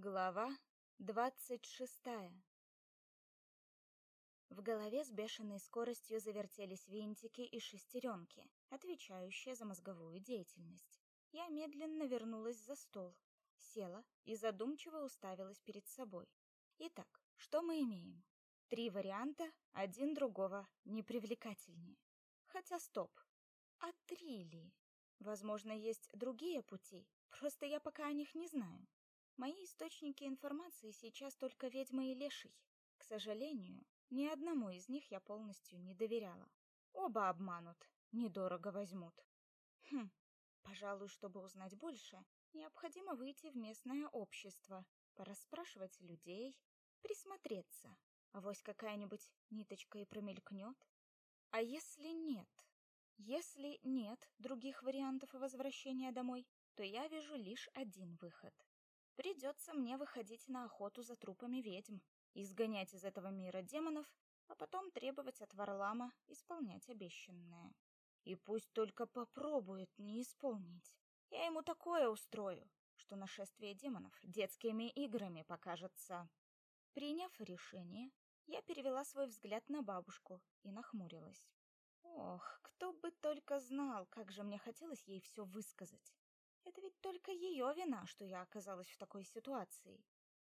Глава двадцать шестая В голове с бешеной скоростью завертелись винтики и шестеренки, отвечающие за мозговую деятельность. Я медленно вернулась за стол, села и задумчиво уставилась перед собой. Итак, что мы имеем? Три варианта, один другого непривлекательнее. Хотя стоп, а три ли? Возможно, есть другие пути, просто я пока о них не знаю. Мои источники информации сейчас только ведьма и леший. К сожалению, ни одному из них я полностью не доверяла. Оба обманут, недорого возьмут. Хм, пожалуй, чтобы узнать больше, необходимо выйти в местное общество, порасспрашивать людей, присмотреться. Авось какая-нибудь ниточка и промелькнет. А если нет? Если нет других вариантов возвращения домой, то я вижу лишь один выход. Придется мне выходить на охоту за трупами ведьм, изгонять из этого мира демонов, а потом требовать от Варлама исполнять обещанное. И пусть только попробует не исполнить. Я ему такое устрою, что нашествие демонов детскими играми покажется. Приняв решение, я перевела свой взгляд на бабушку и нахмурилась. Ох, кто бы только знал, как же мне хотелось ей все высказать. Это ведь только ее вина, что я оказалась в такой ситуации.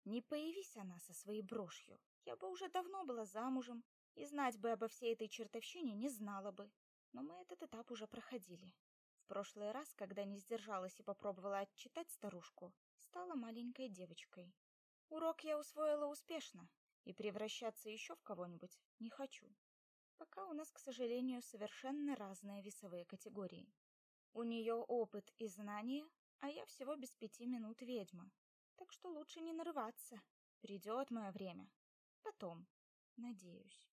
Не появись она со своей брошью, я бы уже давно была замужем и знать бы обо всей этой чертовщине не знала бы. Но мы этот этап уже проходили. В прошлый раз, когда не сдержалась и попробовала отчитать старушку, стала маленькой девочкой. Урок я усвоила успешно, и превращаться еще в кого-нибудь не хочу. Пока у нас, к сожалению, совершенно разные весовые категории. У нее опыт и знания, а я всего без пяти минут ведьма. Так что лучше не нарываться. Придет мое время. Потом, надеюсь.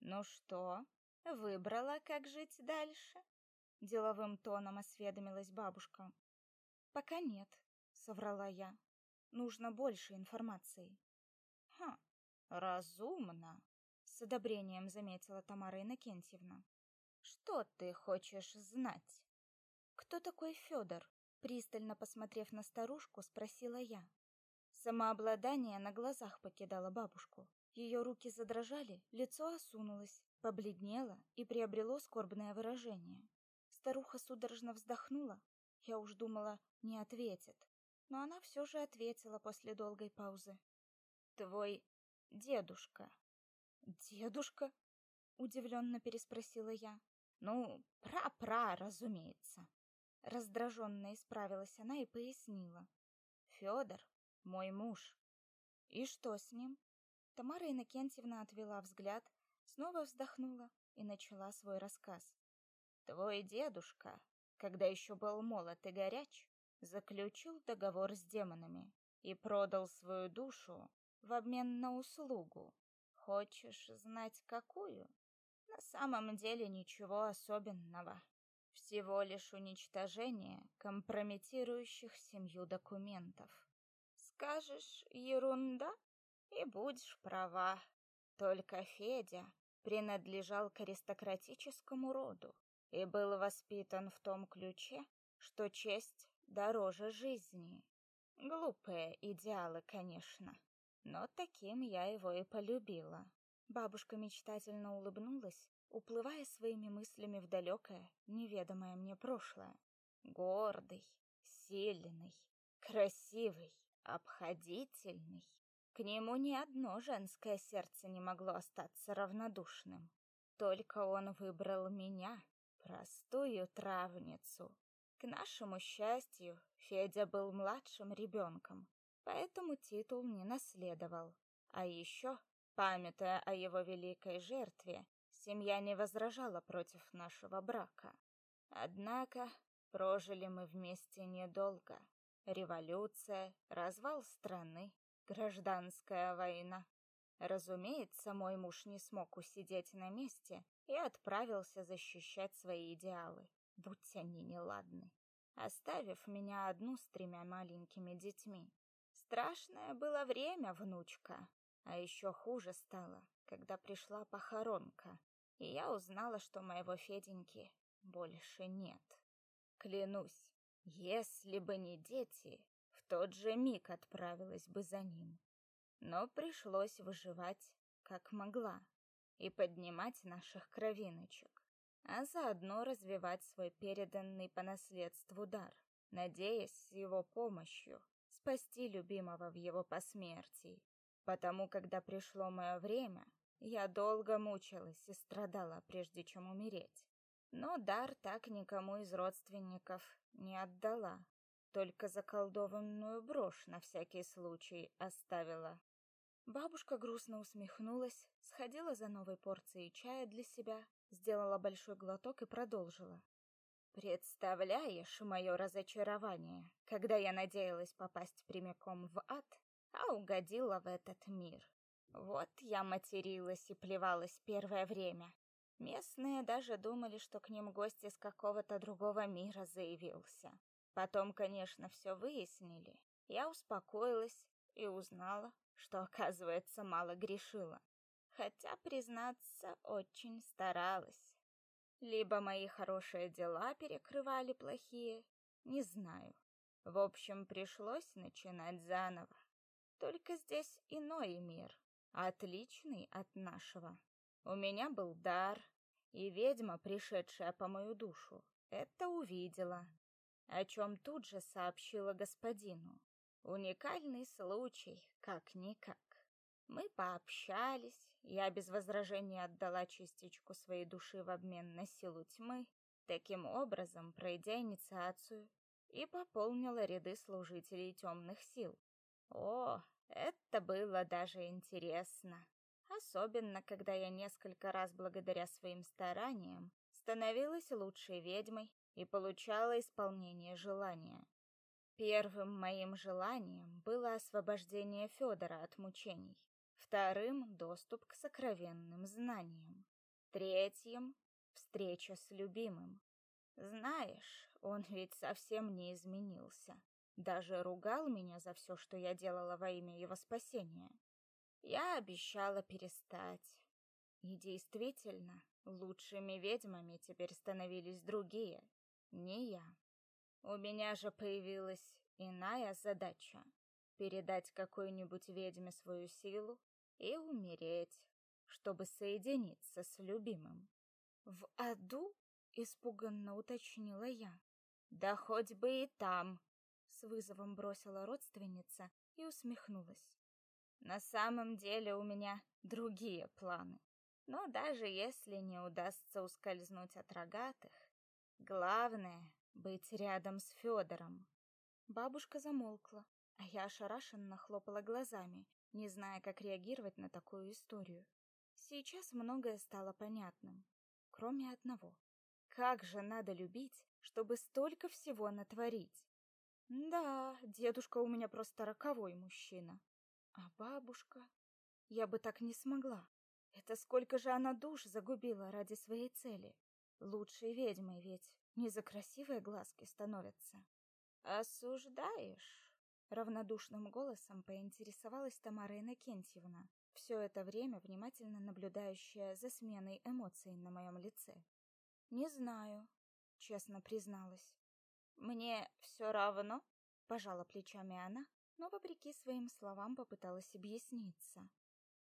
Ну что, выбрала, как жить дальше? Деловым тоном осведомилась бабушка. Пока нет, соврала я. Нужно больше информации. Ха, разумно, с одобрением заметила Тамара Иннокентьевна. Что ты хочешь знать? «Кто такой Федор?» Пристально посмотрев на старушку, спросила я. Самообладание на глазах покидало бабушку. Ее руки задрожали, лицо осунулось, побледнело и приобрело скорбное выражение. Старуха судорожно вздохнула. Я уж думала, не ответит. Но она все же ответила после долгой паузы. «Твой дедушка». «Дедушка?» — удивленно переспросила я. «Ну, пра-пра, разумеется». Раздраженно исправилась она и пояснила. Федор, мой муж. И что с ним? Тамара Иннокентьевна отвела взгляд, снова вздохнула и начала свой рассказ. Твой дедушка, когда еще был молод и горяч, заключил договор с демонами и продал свою душу в обмен на услугу. Хочешь знать, какую? На самом деле ничего особенного всего лишь уничтожение компрометирующих семью документов. Скажешь ерунда и будешь права. Только Федя принадлежал к аристократическому роду и был воспитан в том ключе, что честь дороже жизни. Глупые идеалы, конечно, но таким я его и полюбила. Бабушка мечтательно улыбнулась уплывая своими мыслями в далекое, неведомое мне прошлое. Гордый, сильный, красивый, обходительный. К нему ни одно женское сердце не могло остаться равнодушным. Только он выбрал меня, простую травницу. К нашему счастью, Федя был младшим ребенком, поэтому титул не наследовал. А еще, памятуя о его великой жертве, Семья не возражала против нашего брака. Однако прожили мы вместе недолго. Революция, развал страны, гражданская война. Разумеется, мой муж не смог усидеть на месте и отправился защищать свои идеалы, будь они неладны, оставив меня одну с тремя маленькими детьми. Страшное было время, внучка, а еще хуже стало, когда пришла похоронка и я узнала, что моего Феденьки больше нет. Клянусь, если бы не дети, в тот же миг отправилась бы за ним. Но пришлось выживать, как могла, и поднимать наших кровиночек, а заодно развивать свой переданный по наследству дар, надеясь с его помощью спасти любимого в его посмертии. Потому, когда пришло мое время, я долго мучилась и страдала, прежде чем умереть. Но дар так никому из родственников не отдала, только заколдованную брошь на всякий случай оставила. Бабушка грустно усмехнулась, сходила за новой порцией чая для себя, сделала большой глоток и продолжила. Представляешь мое разочарование, когда я надеялась попасть прямиком в ад, а угодила в этот мир. Вот я материлась и плевалась первое время. Местные даже думали, что к ним гость из какого-то другого мира заявился. Потом, конечно, все выяснили. Я успокоилась и узнала, что, оказывается, мало грешила. Хотя, признаться, очень старалась. Либо мои хорошие дела перекрывали плохие, не знаю. В общем, пришлось начинать заново. Только здесь иной мир, отличный от нашего. У меня был дар, и ведьма, пришедшая по мою душу, это увидела, о чем тут же сообщила господину. Уникальный случай, как-никак. Мы пообщались, я без возражений отдала частичку своей души в обмен на силу тьмы, таким образом пройдя инициацию и пополнила ряды служителей темных сил. О, это было даже интересно. Особенно, когда я несколько раз благодаря своим стараниям становилась лучшей ведьмой и получала исполнение желания. Первым моим желанием было освобождение Федора от мучений. Вторым — доступ к сокровенным знаниям. Третьим — встреча с любимым. Знаешь, он ведь совсем не изменился. Даже ругал меня за все, что я делала во имя его спасения. Я обещала перестать. И действительно, лучшими ведьмами теперь становились другие, не я. У меня же появилась иная задача — передать какой-нибудь ведьме свою силу и умереть, чтобы соединиться с любимым. В аду? испуганно уточнила я. Да хоть бы и там, с вызовом бросила родственница и усмехнулась. На самом деле у меня другие планы. Но даже если не удастся ускользнуть от рогатых, главное быть рядом с Федором. Бабушка замолкла, а я ошарашенно хлопала глазами, не зная, как реагировать на такую историю. Сейчас многое стало понятным, кроме одного. Как же надо любить, чтобы столько всего натворить? Да, дедушка у меня просто роковой мужчина. А бабушка? Я бы так не смогла. Это сколько же она душ загубила ради своей цели. Лучшей ведьмой ведь не за красивые глазки становятся. Осуждаешь? Равнодушным голосом поинтересовалась Тамара Иннокентьевна, все это время внимательно наблюдающая за сменой эмоций на моем лице. «Не знаю», — честно призналась. «Мне все равно», — пожала плечами она, но, вопреки своим словам, попыталась объясниться.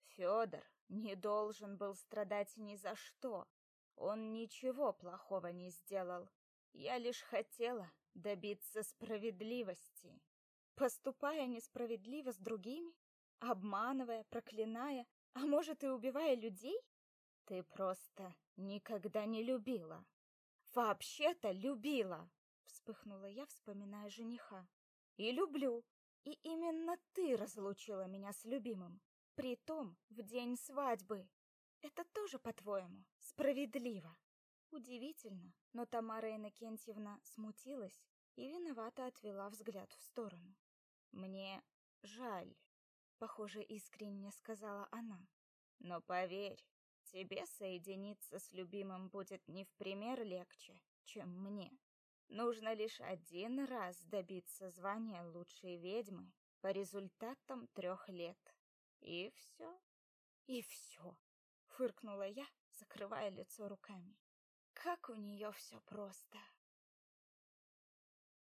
«Федор не должен был страдать ни за что. Он ничего плохого не сделал. Я лишь хотела добиться справедливости» поступая несправедливо с другими, обманывая, проклиная, а может и убивая людей? Ты просто никогда не любила. Вообще-то любила, вспыхнула я, вспоминая жениха. И люблю. И именно ты разлучила меня с любимым, притом в день свадьбы. Это тоже, по-твоему, справедливо? Удивительно, но Тамара Иннокентьевна смутилась и виновато отвела взгляд в сторону. «Мне жаль», — похоже, искренне сказала она. «Но поверь, тебе соединиться с любимым будет не в пример легче, чем мне. Нужно лишь один раз добиться звания лучшей ведьмы по результатам трех лет. И все. И все, фыркнула я, закрывая лицо руками. Как у нее все просто.